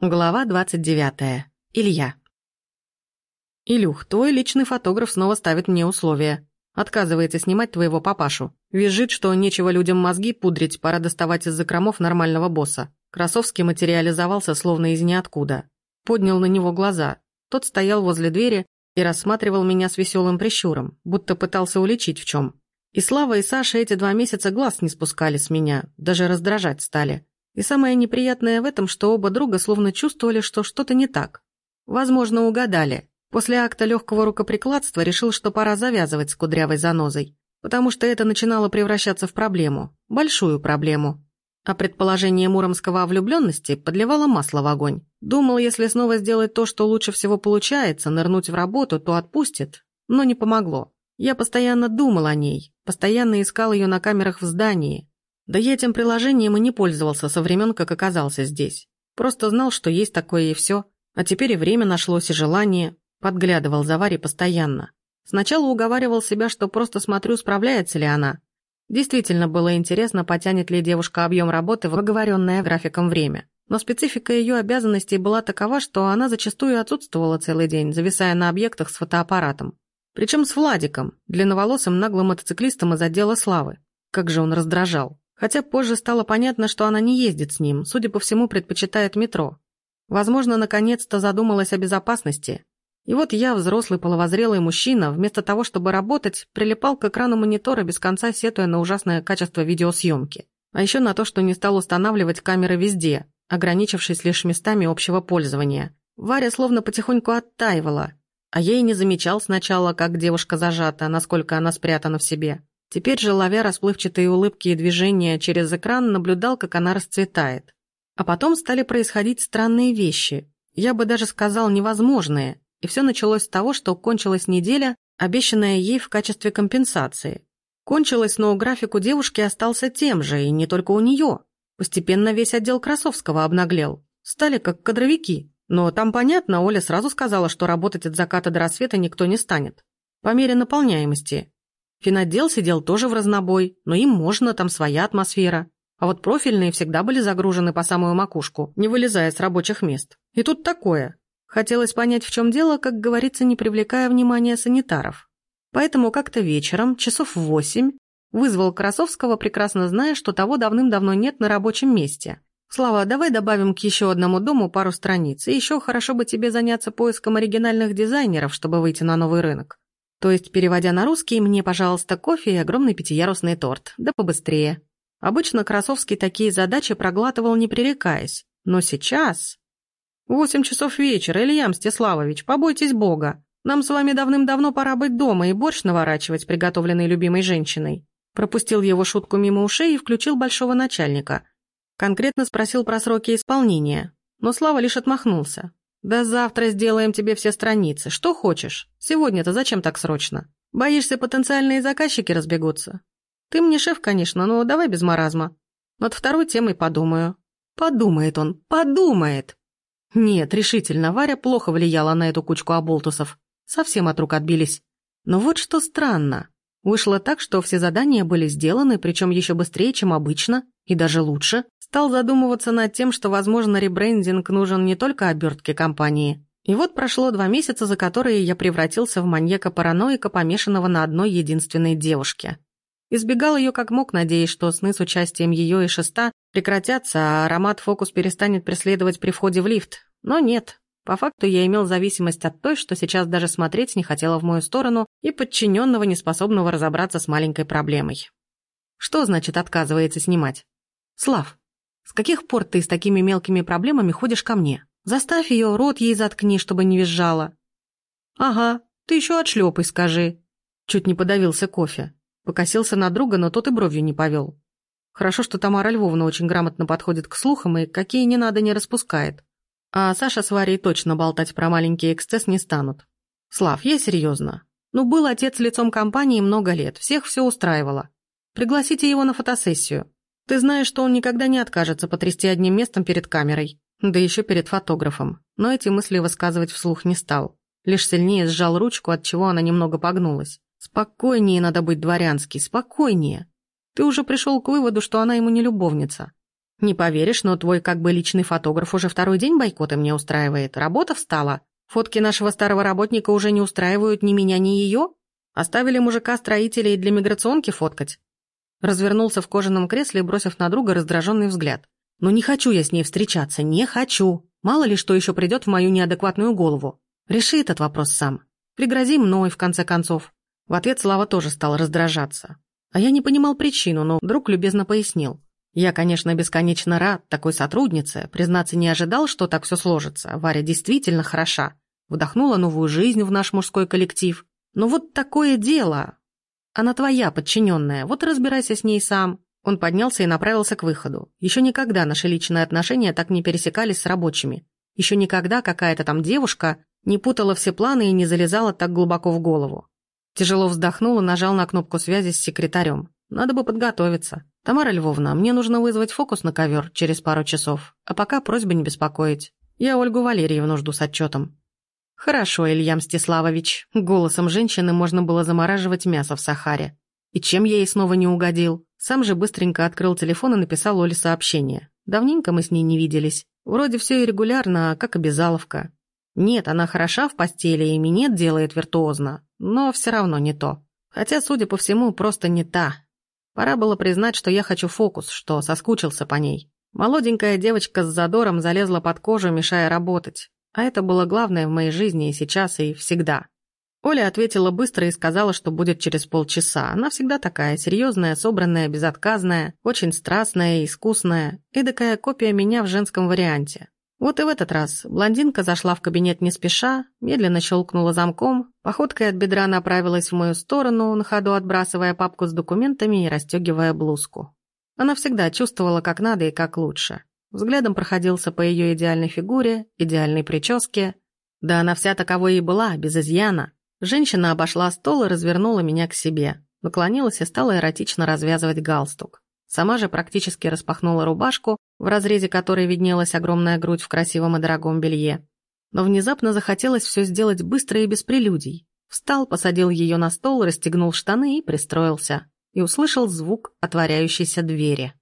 Глава 29. Илья. «Илюх, твой личный фотограф снова ставит мне условия. Отказывается снимать твоего папашу. Визжит, что нечего людям мозги пудрить, пора доставать из закромов нормального босса. Красовский материализовался словно из ниоткуда. Поднял на него глаза. Тот стоял возле двери и рассматривал меня с веселым прищуром, будто пытался уличить в чем. И Слава, и Саша эти два месяца глаз не спускали с меня, даже раздражать стали. И самое неприятное в этом, что оба друга словно чувствовали, что что-то не так. Возможно, угадали. После акта легкого рукоприкладства решил, что пора завязывать с кудрявой занозой, потому что это начинало превращаться в проблему, большую проблему. А предположение Муромского о влюбленности подливало масло в огонь. Думал, если снова сделать то, что лучше всего получается, нырнуть в работу, то отпустит. Но не помогло. Я постоянно думал о ней, постоянно искал ее на камерах в здании, да я этим приложением и не пользовался со времен, как оказался здесь. Просто знал, что есть такое и все. А теперь и время нашлось, и желание. Подглядывал за Варей постоянно. Сначала уговаривал себя, что просто смотрю, справляется ли она. Действительно было интересно, потянет ли девушка объем работы в оговоренное графиком время. Но специфика ее обязанностей была такова, что она зачастую отсутствовала целый день, зависая на объектах с фотоаппаратом. Причем с Владиком, длинноволосым наглым мотоциклистом из отдела славы. Как же он раздражал. Хотя позже стало понятно, что она не ездит с ним, судя по всему, предпочитает метро. Возможно, наконец-то задумалась о безопасности. И вот я, взрослый половозрелый мужчина, вместо того, чтобы работать, прилипал к экрану монитора, без конца сетуя на ужасное качество видеосъемки. А еще на то, что не стал устанавливать камеры везде, ограничившись лишь местами общего пользования. Варя словно потихоньку оттаивала, а я и не замечал сначала, как девушка зажата, насколько она спрятана в себе. Теперь же, ловя расплывчатые улыбки и движения через экран, наблюдал, как она расцветает. А потом стали происходить странные вещи. Я бы даже сказал невозможные. И все началось с того, что кончилась неделя, обещанная ей в качестве компенсации. Кончилась, но график у девушки остался тем же, и не только у нее. Постепенно весь отдел Красовского обнаглел. Стали как кадровики. Но там понятно, Оля сразу сказала, что работать от заката до рассвета никто не станет. По мере наполняемости. Финотдел сидел тоже в разнобой, но им можно, там своя атмосфера. А вот профильные всегда были загружены по самую макушку, не вылезая с рабочих мест. И тут такое. Хотелось понять, в чем дело, как говорится, не привлекая внимания санитаров. Поэтому как-то вечером, часов в восемь, вызвал Красовского, прекрасно зная, что того давным-давно нет на рабочем месте. «Слава, давай добавим к еще одному дому пару страниц, и еще хорошо бы тебе заняться поиском оригинальных дизайнеров, чтобы выйти на новый рынок. То есть, переводя на русский, мне, пожалуйста, кофе и огромный пятиярусный торт. Да побыстрее. Обычно Красовский такие задачи проглатывал, не пререкаясь. Но сейчас... Восемь часов вечера, Илья Мстиславович, побойтесь Бога. Нам с вами давным-давно пора быть дома и борщ наворачивать, приготовленный любимой женщиной. Пропустил его шутку мимо ушей и включил большого начальника. Конкретно спросил про сроки исполнения. Но Слава лишь отмахнулся. «Да завтра сделаем тебе все страницы. Что хочешь? Сегодня-то зачем так срочно? Боишься, потенциальные заказчики разбегутся? Ты мне шеф, конечно, но давай без маразма. Над второй темой подумаю». Подумает он, подумает. Нет, решительно, Варя плохо влияла на эту кучку оболтусов. Совсем от рук отбились. Но вот что странно. Вышло так, что все задания были сделаны, причем еще быстрее, чем обычно, и даже лучше. Стал задумываться над тем, что, возможно, ребрендинг нужен не только обертке компании. И вот прошло два месяца, за которые я превратился в маньяка-параноика, помешанного на одной единственной девушке. Избегал ее как мог, надеясь, что сны с участием ее и шеста прекратятся, а аромат фокус перестанет преследовать при входе в лифт. Но нет. По факту я имел зависимость от той, что сейчас даже смотреть не хотела в мою сторону, и подчиненного, неспособного разобраться с маленькой проблемой. Что значит отказывается снимать? Слав, с каких пор ты с такими мелкими проблемами ходишь ко мне? Заставь ее, рот ей заткни, чтобы не визжала. Ага, ты еще отшлепай, скажи. Чуть не подавился кофе. Покосился на друга, но тот и бровью не повел. Хорошо, что Тамара Львовна очень грамотно подходит к слухам и какие не надо не распускает. А Саша с Варей точно болтать про маленький эксцесс не станут. Слав, я серьезно. Ну, был отец лицом компании много лет, всех все устраивало. Пригласите его на фотосессию. Ты знаешь, что он никогда не откажется потрясти одним местом перед камерой, да еще перед фотографом. Но эти мысли высказывать вслух не стал. Лишь сильнее сжал ручку, от чего она немного погнулась. Спокойнее надо быть дворянский, спокойнее. Ты уже пришел к выводу, что она ему не любовница. Не поверишь, но твой как бы личный фотограф уже второй день бойкоты мне устраивает. Работа встала. Фотки нашего старого работника уже не устраивают ни меня, ни ее. Оставили мужика-строителей для миграционки фоткать. Развернулся в кожаном кресле, бросив на друга раздраженный взгляд. «Ну не хочу я с ней встречаться, не хочу. Мало ли что еще придет в мою неадекватную голову. Реши этот вопрос сам. Пригрози мной, в конце концов». В ответ Слава тоже стал раздражаться. А я не понимал причину, но друг любезно пояснил. Я, конечно, бесконечно рад такой сотруднице, признаться не ожидал, что так все сложится. Варя действительно хороша. Вдохнула новую жизнь в наш мужской коллектив. Но вот такое дело. Она твоя, подчиненная, вот разбирайся с ней сам. Он поднялся и направился к выходу. Еще никогда наши личные отношения так не пересекались с рабочими. Еще никогда какая-то там девушка не путала все планы и не залезала так глубоко в голову. Тяжело вздохнул и нажал на кнопку связи с секретарем. Надо бы подготовиться. Тамара Львовна, мне нужно вызвать фокус на ковер через пару часов, а пока просьба не беспокоить. Я Ольгу Валерьевну жду с отчетом. Хорошо, Илья Мстиславович. Голосом женщины можно было замораживать мясо в Сахаре. И чем я ей снова не угодил? Сам же быстренько открыл телефон и написал Оле сообщение. Давненько мы с ней не виделись. Вроде все и регулярно, как обязаловка. Нет, она хороша в постели и минет делает виртуозно, но все равно не то. Хотя, судя по всему, просто не та. Пора было признать, что я хочу фокус, что соскучился по ней. Молоденькая девочка с задором залезла под кожу, мешая работать. А это было главное в моей жизни и сейчас, и всегда. Оля ответила быстро и сказала, что будет через полчаса. Она всегда такая, серьезная, собранная, безотказная, очень страстная и искусная, эдакая копия меня в женском варианте. Вот и в этот раз блондинка зашла в кабинет не спеша, медленно щелкнула замком, походкой от бедра направилась в мою сторону, на ходу отбрасывая папку с документами и расстегивая блузку. Она всегда чувствовала, как надо и как лучше. Взглядом проходился по ее идеальной фигуре, идеальной прическе. Да она вся таковой и была, без изъяна. Женщина обошла стол и развернула меня к себе. Наклонилась и стала эротично развязывать галстук. Сама же практически распахнула рубашку, в разрезе которой виднелась огромная грудь в красивом и дорогом белье. Но внезапно захотелось все сделать быстро и без прелюдий. Встал, посадил ее на стол, расстегнул штаны и пристроился. И услышал звук отворяющейся двери.